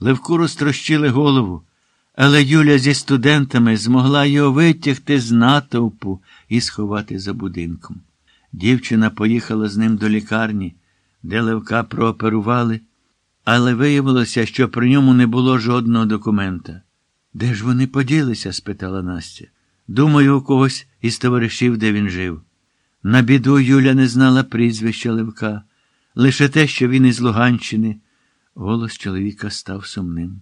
Левку розтрощили голову, але Юля зі студентами змогла його витягти з натовпу і сховати за будинком. Дівчина поїхала з ним до лікарні, де Левка прооперували, але виявилося, що при ньому не було жодного документа. Де ж вони поділися? спитала Настя. Думаю, у когось із товаришів, де він жив. На біду Юля не знала прізвища Левка, лише те, що він із Луганщини. Голос чоловіка став сумним.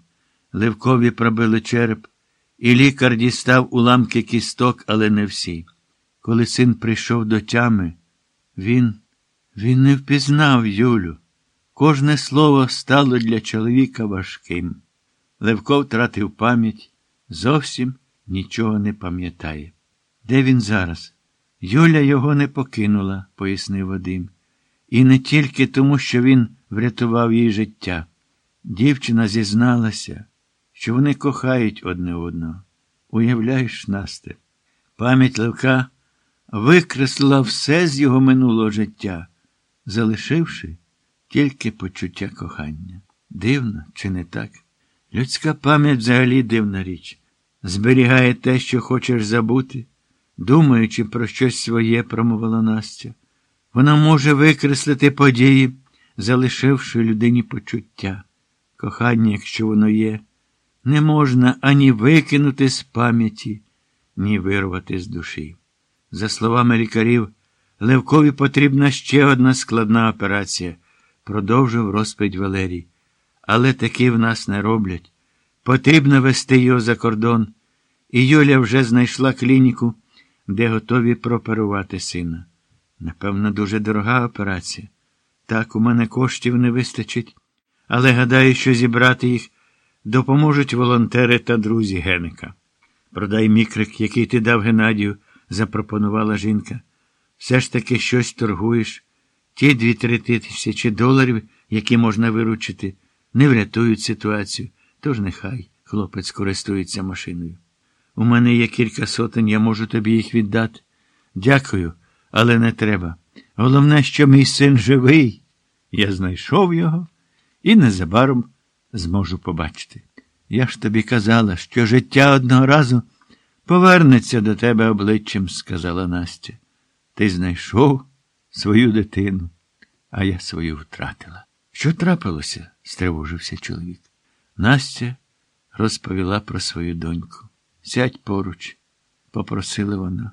Левкові пробили череп, і лікар дістав уламки кісток, але не всі. Коли син прийшов до тями, він, він не впізнав Юлю. Кожне слово стало для чоловіка важким. Левко втратив пам'ять, зовсім нічого не пам'ятає. Де він зараз? Юля його не покинула, пояснив Вадим. І не тільки тому, що він врятував їй життя. Дівчина зізналася, що вони кохають одне одного. Уявляєш, Насте, пам'ять Левка викреслила все з його минулого життя, залишивши тільки почуття кохання. Дивно, чи не так? Людська пам'ять взагалі дивна річ. Зберігає те, що хочеш забути, думаючи про щось своє, промовила Настя. Вона може викреслити події, залишивши людині почуття. Кохання, якщо воно є, не можна ані викинути з пам'яті, ні вирвати з душі. За словами лікарів, Левкові потрібна ще одна складна операція, продовжив розповідь Валерій. Але таки в нас не роблять. Потрібно вести його за кордон, і Юля вже знайшла клініку, де готові прооперувати сина. Напевно, дуже дорога операція. Так, у мене коштів не вистачить, але гадаю, що зібрати їх допоможуть волонтери та друзі Геника. Продай мікрик, який ти дав Геннадію, запропонувала жінка. Все ж таки щось торгуєш. Ті дві-три тисячі доларів, які можна виручити, не врятують ситуацію. Тож нехай хлопець користується машиною. У мене є кілька сотень, я можу тобі їх віддати. Дякую, але не треба. Головне, що мій син живий. Я знайшов його і незабаром зможу побачити. Я ж тобі казала, що життя одного разу повернеться до тебе обличчям, сказала Настя. Ти знайшов свою дитину, а я свою втратила. Що трапилося? стривожився чоловік. Настя розповіла про свою доньку. Сядь поруч, попросила вона.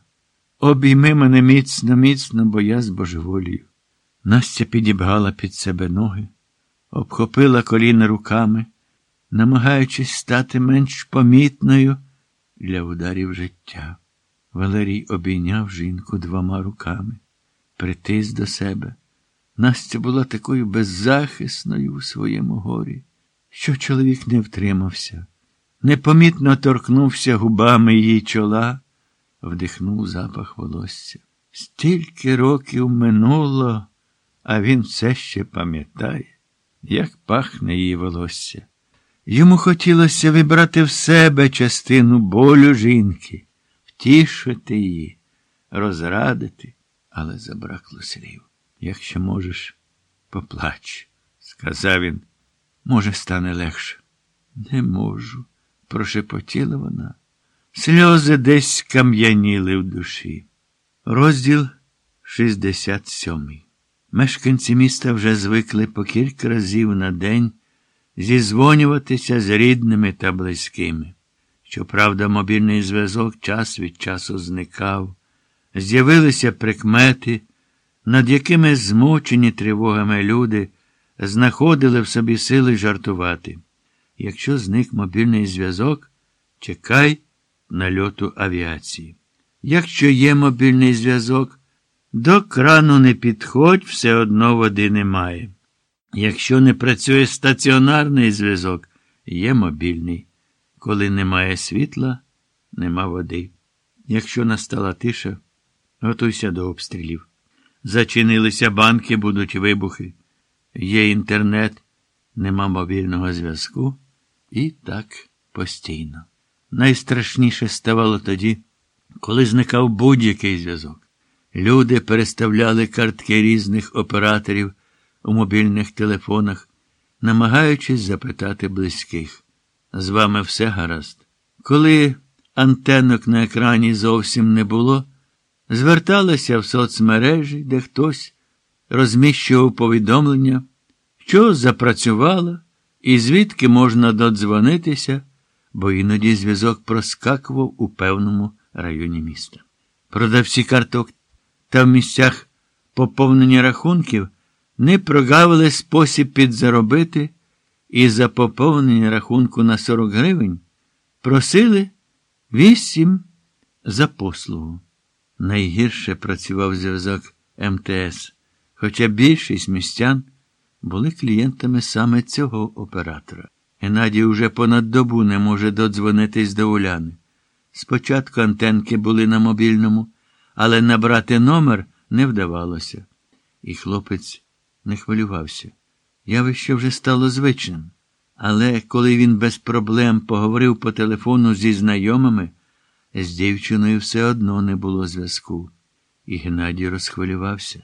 Обійми мене міцно, міцно, бо я збожеволію. Настя підібгала під себе ноги, обхопила коліна руками, намагаючись стати менш помітною для ударів життя. Валерій обійняв жінку двома руками, притис до себе. Настя була такою беззахисною у своєму горі, що чоловік не втримався, непомітно торкнувся губами її чола, вдихнув запах волосся. Стільки років минуло, а він все ще пам'ятає, як пахне її волосся. Йому хотілося вибрати в себе частину болю жінки, втішити її, розрадити, але забракло слів. Якщо можеш, поплач, сказав він. Може, стане легше. Не можу, прошепотіла вона. Сльози десь кам'яніли в душі. Розділ 67. Мешканці міста вже звикли по кілька разів на день зізвонюватися з рідними та близькими. Щоправда, мобільний зв'язок час від часу зникав, з'явилися прикмети, над якими змучені тривогами люди знаходили в собі сили жартувати. Якщо зник мобільний зв'язок, чекай нальоту авіації. Якщо є мобільний зв'язок, до крану не підходь, все одно води немає. Якщо не працює стаціонарний зв'язок, є мобільний. Коли немає світла, нема води. Якщо настала тиша, готуйся до обстрілів. Зачинилися банки, будуть вибухи. Є інтернет, нема мобільного зв'язку. І так постійно. Найстрашніше ставало тоді, коли зникав будь-який зв'язок. Люди переставляли картки різних операторів у мобільних телефонах, намагаючись запитати близьких. З вами все гаразд. Коли антенок на екрані зовсім не було, зверталися в соцмережі, де хтось розміщував повідомлення, що запрацювало і звідки можна додзвонитися, бо іноді зв'язок проскакував у певному районі міста. Продавці карток та в місцях поповнення рахунків не прогавили спосіб підзаробити і за поповнення рахунку на 40 гривень просили 8 за послугу. Найгірше працював зв'язок МТС, хоча більшість містян були клієнтами саме цього оператора. Геннадій уже понад добу не може додзвонитись до Уляни. Спочатку антенки були на мобільному, але набрати номер не вдавалося. І хлопець не хвилювався. Явище вже стало звичним. Але коли він без проблем поговорив по телефону зі знайомими, з дівчиною все одно не було зв'язку. І Геннадій розхвилювався.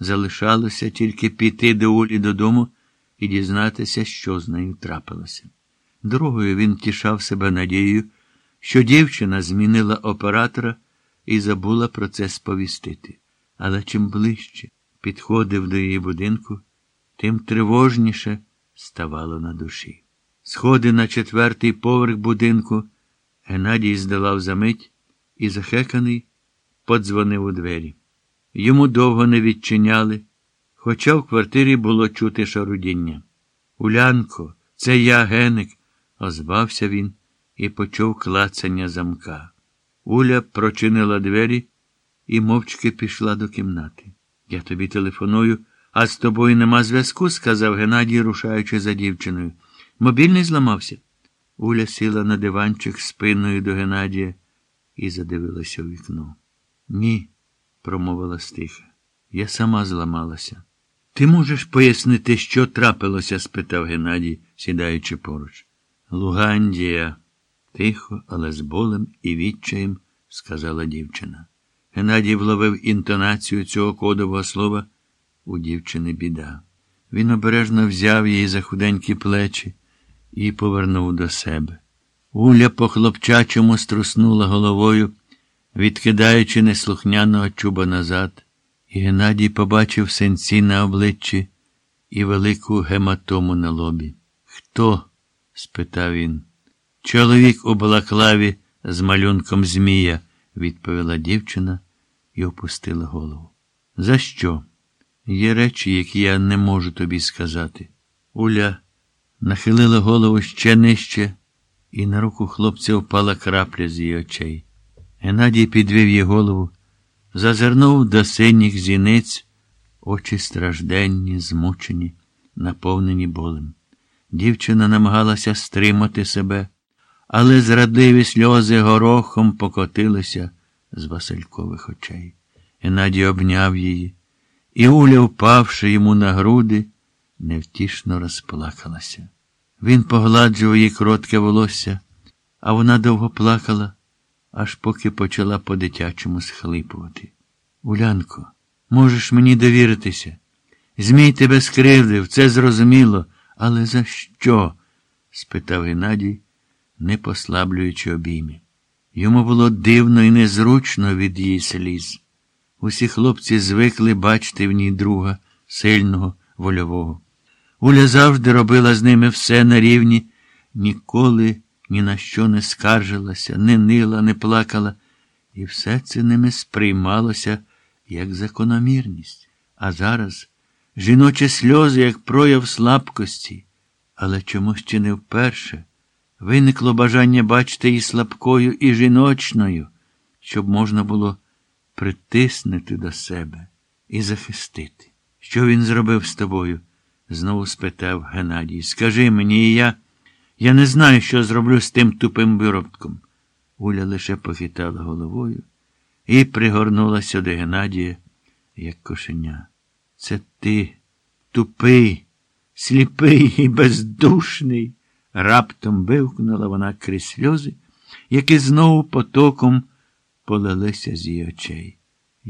Залишалося тільки піти до Улі додому і дізнатися, що з нею трапилося. Дорогою він тішав себе надією, що дівчина змінила оператора і забула про це сповістити. Але чим ближче підходив до її будинку, тим тривожніше ставало на душі. Сходи на четвертий поверх будинку Геннадій здолав за мить і, захеканий, подзвонив у двері. Йому довго не відчиняли, хоча в квартирі було чути шарудіння. Улянко, це я, Геник, озвався він і почув клацання замка. Уля прочинила двері і мовчки пішла до кімнати. Я тобі телефоную, а з тобою нема зв'язку, сказав Геннадій, рушаючи за дівчиною. Мобільний зламався. Уля сіла на диванчик спиною до Геннадія і задивилася у вікно. Ні, промовила стиха. Я сама зламалася. Ти можеш пояснити, що трапилося? спитав Геннадій, сідаючи поруч. Лугандія, тихо, але з болем і відчаєм, сказала дівчина. Геннадій вловив інтонацію цього кодового слова у дівчини біда. Він обережно взяв її за худенькі плечі і повернув до себе. Уля по хлопчачому струснула головою, відкидаючи неслухняного чуба назад, Геннадій побачив сенці на обличчі і велику гематому на лобі. Хто? спитав він. Чоловік у балаклаві з малюнком Змія, відповіла дівчина і опустила голову. За що? Є речі, які я не можу тобі сказати. Уля нахилила голову ще нижче, і на руку хлопця впала крапля з її очей. Геннадій підвів її голову, зазирнув до синіх зіниць, очі стражденні, змучені, наповнені болем. Дівчина намагалася стримати себе, але зрадливі сльози горохом покотилися з Василькових очей. Геннадій обняв її, і Уля, впавши йому на груди, невтішно розплакалася. Він погладжував її коротке волосся, а вона довго плакала, аж поки почала по-дитячому схлипувати. Улянко, можеш мені довіритися? Змій тебе скривдив, це зрозуміло, але за що? спитав Геннадій, не послаблюючи обійми. Йому було дивно і незручно від її сліз. Усі хлопці звикли бачити в ній друга, сильного, вольового. Уля завжди робила з ними все на рівні, ніколи ні на що не скаржилася, не нила, не плакала, і все це ними сприймалося як закономірність. А зараз жіночі сльози, як прояв слабкості, але чомусь ще не вперше. Виникло бажання бачити її слабкою і жіночною, щоб можна було притиснути до себе і захистити. Що він зробив з тобою? знову спитав Геннадій. Скажи мені, і я. Я не знаю, що зроблю з тим тупим виробком. Уля лише похитала головою і пригорнулася до Геннадія, як кошеня. Це ти, тупий, сліпий і бездушний. Раптом вивкнула вона крізь сльози, які знову потоком полилися з її очей.